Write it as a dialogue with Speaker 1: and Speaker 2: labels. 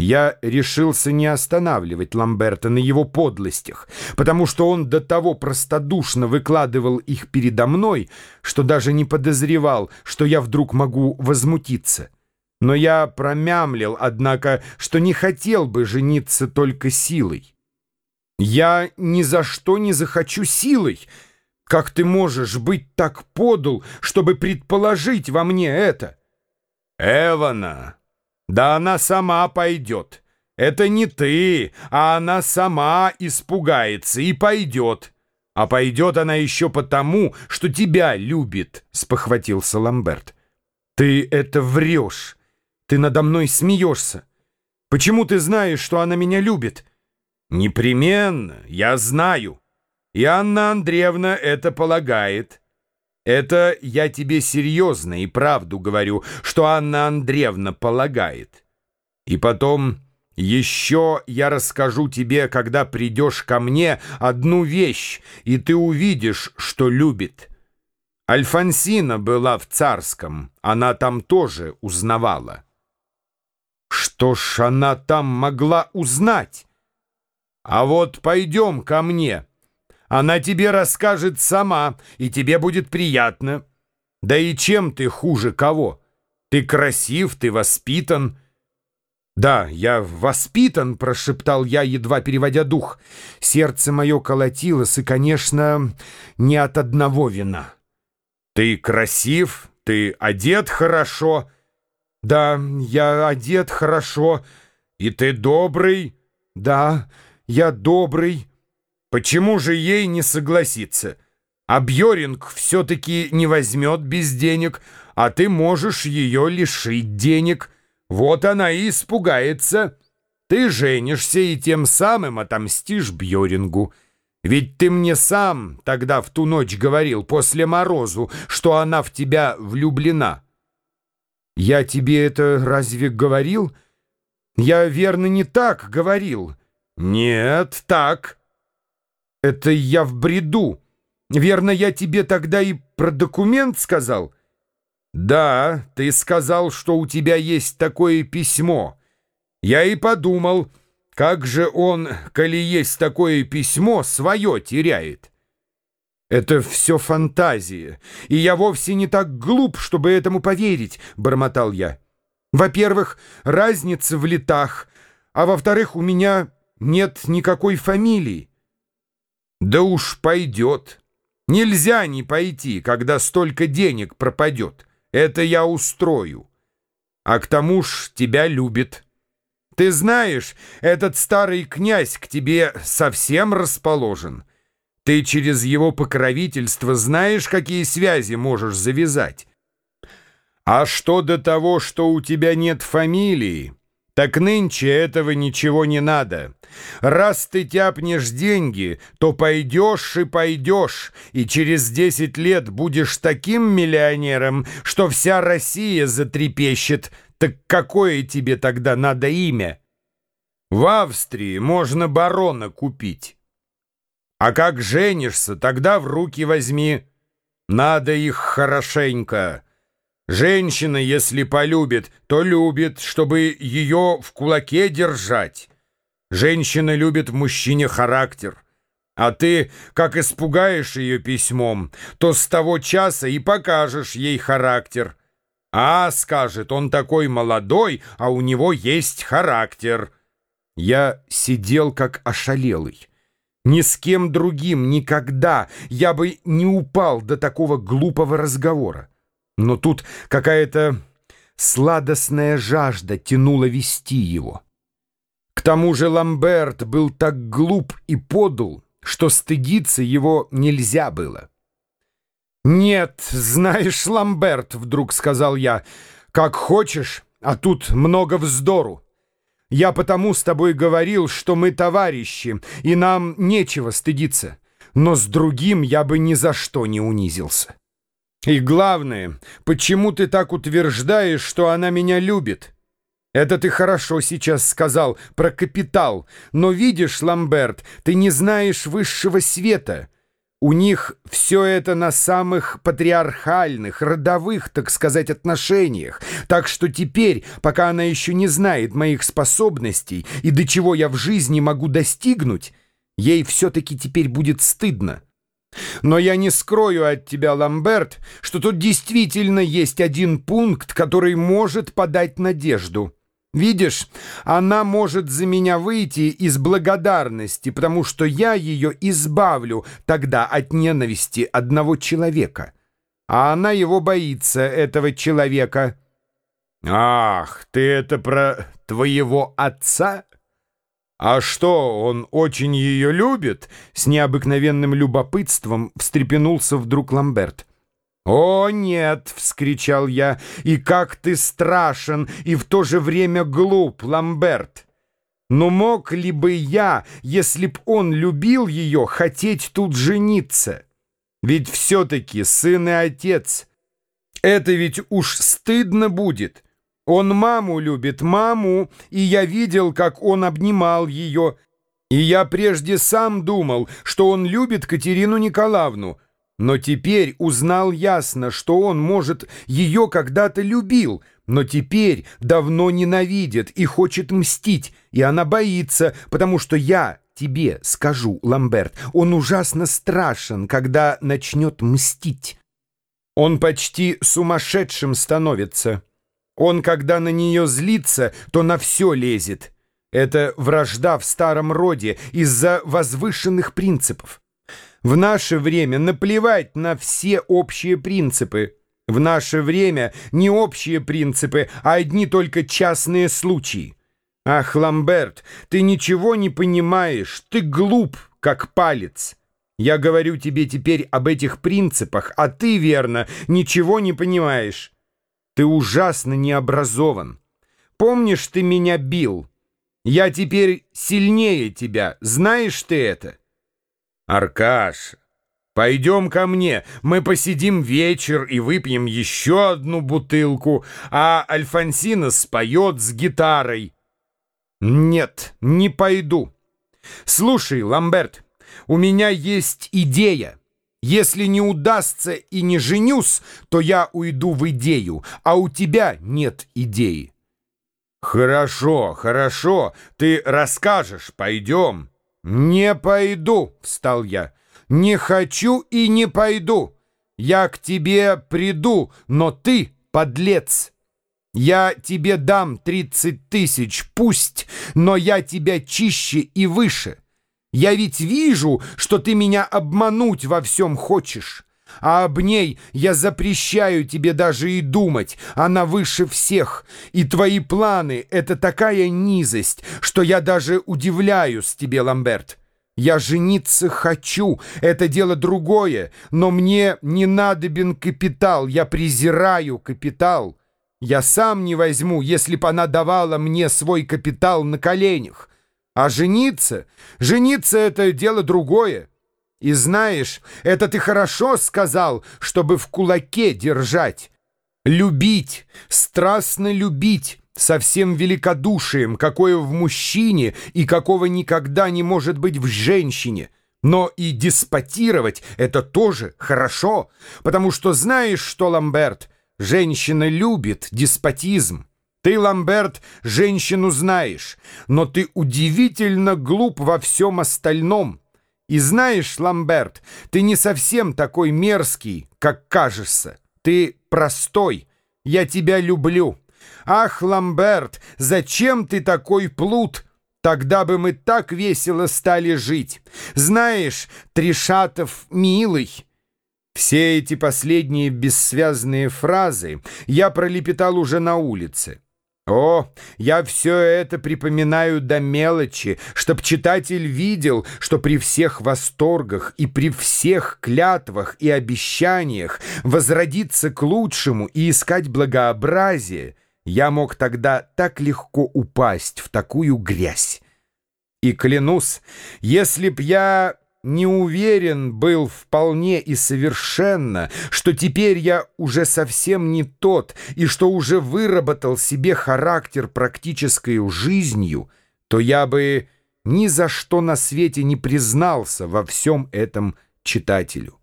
Speaker 1: Я решился не останавливать Ламберта на его подлостях, потому что он до того простодушно выкладывал их передо мной, что даже не подозревал, что я вдруг могу возмутиться. Но я промямлил, однако, что не хотел бы жениться только силой. «Я ни за что не захочу силой. Как ты можешь быть так подл, чтобы предположить во мне это?»
Speaker 2: «Эвана!» Да она сама пойдет. Это не ты, а она сама испугается и пойдет. А пойдет она еще потому, что тебя любит, — спохватился Ламберт.
Speaker 1: Ты это врешь. Ты надо мной смеешься. Почему ты знаешь, что она меня любит?
Speaker 2: Непременно, я знаю. И Анна Андреевна это полагает. Это я тебе серьезно и правду говорю, что Анна Андреевна полагает. И потом еще я расскажу тебе, когда придешь ко мне, одну вещь, и ты увидишь, что любит. Альфонсина была в Царском, она там тоже узнавала.
Speaker 1: Что ж она там могла узнать?
Speaker 2: А вот пойдем ко мне». Она тебе расскажет сама, и тебе будет приятно. Да и чем ты хуже кого? Ты красив, ты воспитан».
Speaker 1: «Да, я воспитан», — прошептал я, едва переводя дух. Сердце мое колотилось, и, конечно, не от одного вина.
Speaker 2: «Ты красив, ты одет хорошо».
Speaker 1: «Да, я одет хорошо».
Speaker 2: «И ты добрый?»
Speaker 1: «Да, я добрый».
Speaker 2: Почему же ей не согласиться? А Бьоринг все-таки не возьмет без денег, а ты можешь ее лишить денег. Вот она и испугается. Ты женишься и тем самым отомстишь Бьорингу. Ведь ты мне сам тогда в ту ночь говорил после морозу, что она в тебя влюблена.
Speaker 1: Я тебе это разве говорил? Я, верно, не так говорил.
Speaker 2: Нет, так.
Speaker 1: Это я в бреду. Верно, я тебе тогда и про документ сказал?
Speaker 2: Да, ты сказал, что у тебя есть такое письмо. Я и подумал, как же он, коли есть такое письмо, свое теряет.
Speaker 1: «Это все фантазия, и я вовсе не так глуп, чтобы этому поверить», — бормотал я. «Во-первых, разница в летах, а во-вторых, у меня нет никакой фамилии.
Speaker 2: Да уж пойдет. Нельзя не пойти, когда столько денег пропадет. Это я устрою. А к тому ж тебя любит. Ты знаешь, этот старый князь к тебе совсем расположен. Ты через его покровительство знаешь, какие связи можешь завязать. А что до того, что у тебя нет фамилии, так нынче этого ничего не надо. Раз ты тяпнешь деньги, то пойдешь и пойдешь, и через десять лет будешь таким миллионером, что вся Россия затрепещет. Так какое тебе тогда надо имя? В Австрии можно барона купить. А как женишься, тогда в руки возьми. Надо их хорошенько. Женщина, если полюбит, то любит, чтобы ее в кулаке держать. Женщина любит в мужчине характер. А ты, как испугаешь ее письмом, то с того часа и покажешь ей характер. А, скажет, он такой молодой, а у него есть характер.
Speaker 1: Я сидел как ошалелый. Ни с кем другим никогда я бы не упал до такого глупого разговора. Но тут какая-то сладостная жажда тянула вести его. К тому же Ламберт был так глуп и подл, что стыдиться его нельзя было. «Нет, знаешь, Ламберт, — вдруг сказал я, — как хочешь, а тут много вздору. Я потому с тобой говорил, что мы товарищи, и нам нечего стыдиться, но с другим я бы ни за что не унизился». И главное, почему ты так утверждаешь, что она меня любит? Это ты хорошо сейчас сказал про капитал, но видишь, Ламберт, ты не знаешь высшего света. У них все это на самых патриархальных, родовых, так сказать, отношениях. Так что теперь, пока она еще не знает моих способностей и до чего я в жизни могу достигнуть, ей все-таки теперь будет стыдно. Но я не скрою от тебя, Ламберт, что тут действительно есть один пункт, который может подать надежду. Видишь, она может за меня выйти из благодарности, потому что я ее избавлю тогда от ненависти одного человека. А она его боится, этого человека.
Speaker 2: Ах, ты это про твоего отца? А что, он очень ее любит?
Speaker 1: С необыкновенным любопытством встрепенулся вдруг Ламберт. «О, нет!» — вскричал я. «И как ты страшен и в то же время глуп, Ламберт! Но мог ли бы я, если б он любил ее, хотеть тут жениться? Ведь все-таки сын и отец. Это ведь уж стыдно будет. Он маму любит, маму, и я видел, как он обнимал ее. И я прежде сам думал, что он любит Катерину Николаевну». Но теперь узнал ясно, что он, может, ее когда-то любил, но теперь давно ненавидит и хочет мстить, и она боится, потому что я тебе скажу, Ламберт, он ужасно страшен, когда начнет мстить. Он почти сумасшедшим становится. Он, когда на нее злится, то на все лезет. Это вражда в старом роде из-за возвышенных принципов. В наше время наплевать на все общие принципы. В наше время не общие принципы, а одни только частные случаи. Ах, Ламберт, ты ничего не понимаешь, ты глуп, как палец. Я говорю тебе теперь об этих принципах, а ты, верно, ничего не понимаешь. Ты ужасно необразован. Помнишь, ты меня бил? Я теперь сильнее тебя, знаешь ты это?
Speaker 2: Аркаш, пойдем ко мне, мы посидим вечер и выпьем еще одну бутылку, а Альфонсина споет с гитарой.
Speaker 1: Нет, не пойду. Слушай, Ламберт, у меня есть идея. Если не удастся и не женюсь, то я уйду в идею, а у тебя нет идеи.
Speaker 2: Хорошо, хорошо, ты расскажешь, пойдем.
Speaker 1: «Не пойду», — встал я. «Не хочу и не пойду. Я к тебе приду, но ты подлец. Я тебе дам тридцать тысяч, пусть, но я тебя чище и выше. Я ведь вижу, что ты меня обмануть во всем хочешь» а об ней я запрещаю тебе даже и думать. Она выше всех, и твои планы — это такая низость, что я даже удивляюсь тебе, Ламберт. Я жениться хочу, это дело другое, но мне не надобен капитал, я презираю капитал. Я сам не возьму, если б она давала мне свой капитал на коленях. А жениться? Жениться — это дело другое. И знаешь, это ты хорошо сказал, чтобы в кулаке держать. Любить, страстно любить, со всем великодушием, какое в мужчине и какого никогда не может быть в женщине. Но и деспотировать — это тоже хорошо, потому что знаешь что, Ламберт, женщина любит деспотизм. Ты, Ламберт, женщину знаешь, но ты удивительно глуп во всем остальном. И знаешь, Ламберт, ты не совсем такой мерзкий, как кажешься. Ты простой. Я тебя люблю. Ах, Ламберт, зачем ты такой плут? Тогда бы мы так весело стали жить. Знаешь, Тришатов милый. Все эти последние бессвязные фразы я пролепетал уже на улице. О, я все это припоминаю до мелочи, чтоб читатель видел, что при всех восторгах и при всех клятвах и обещаниях возродиться к лучшему и искать благообразие, я мог тогда так легко упасть в такую грязь. И клянусь, если б я не уверен был вполне и совершенно, что теперь я уже совсем не тот и что уже выработал себе характер практической жизнью, то я бы ни за что на свете не признался во всем этом читателю.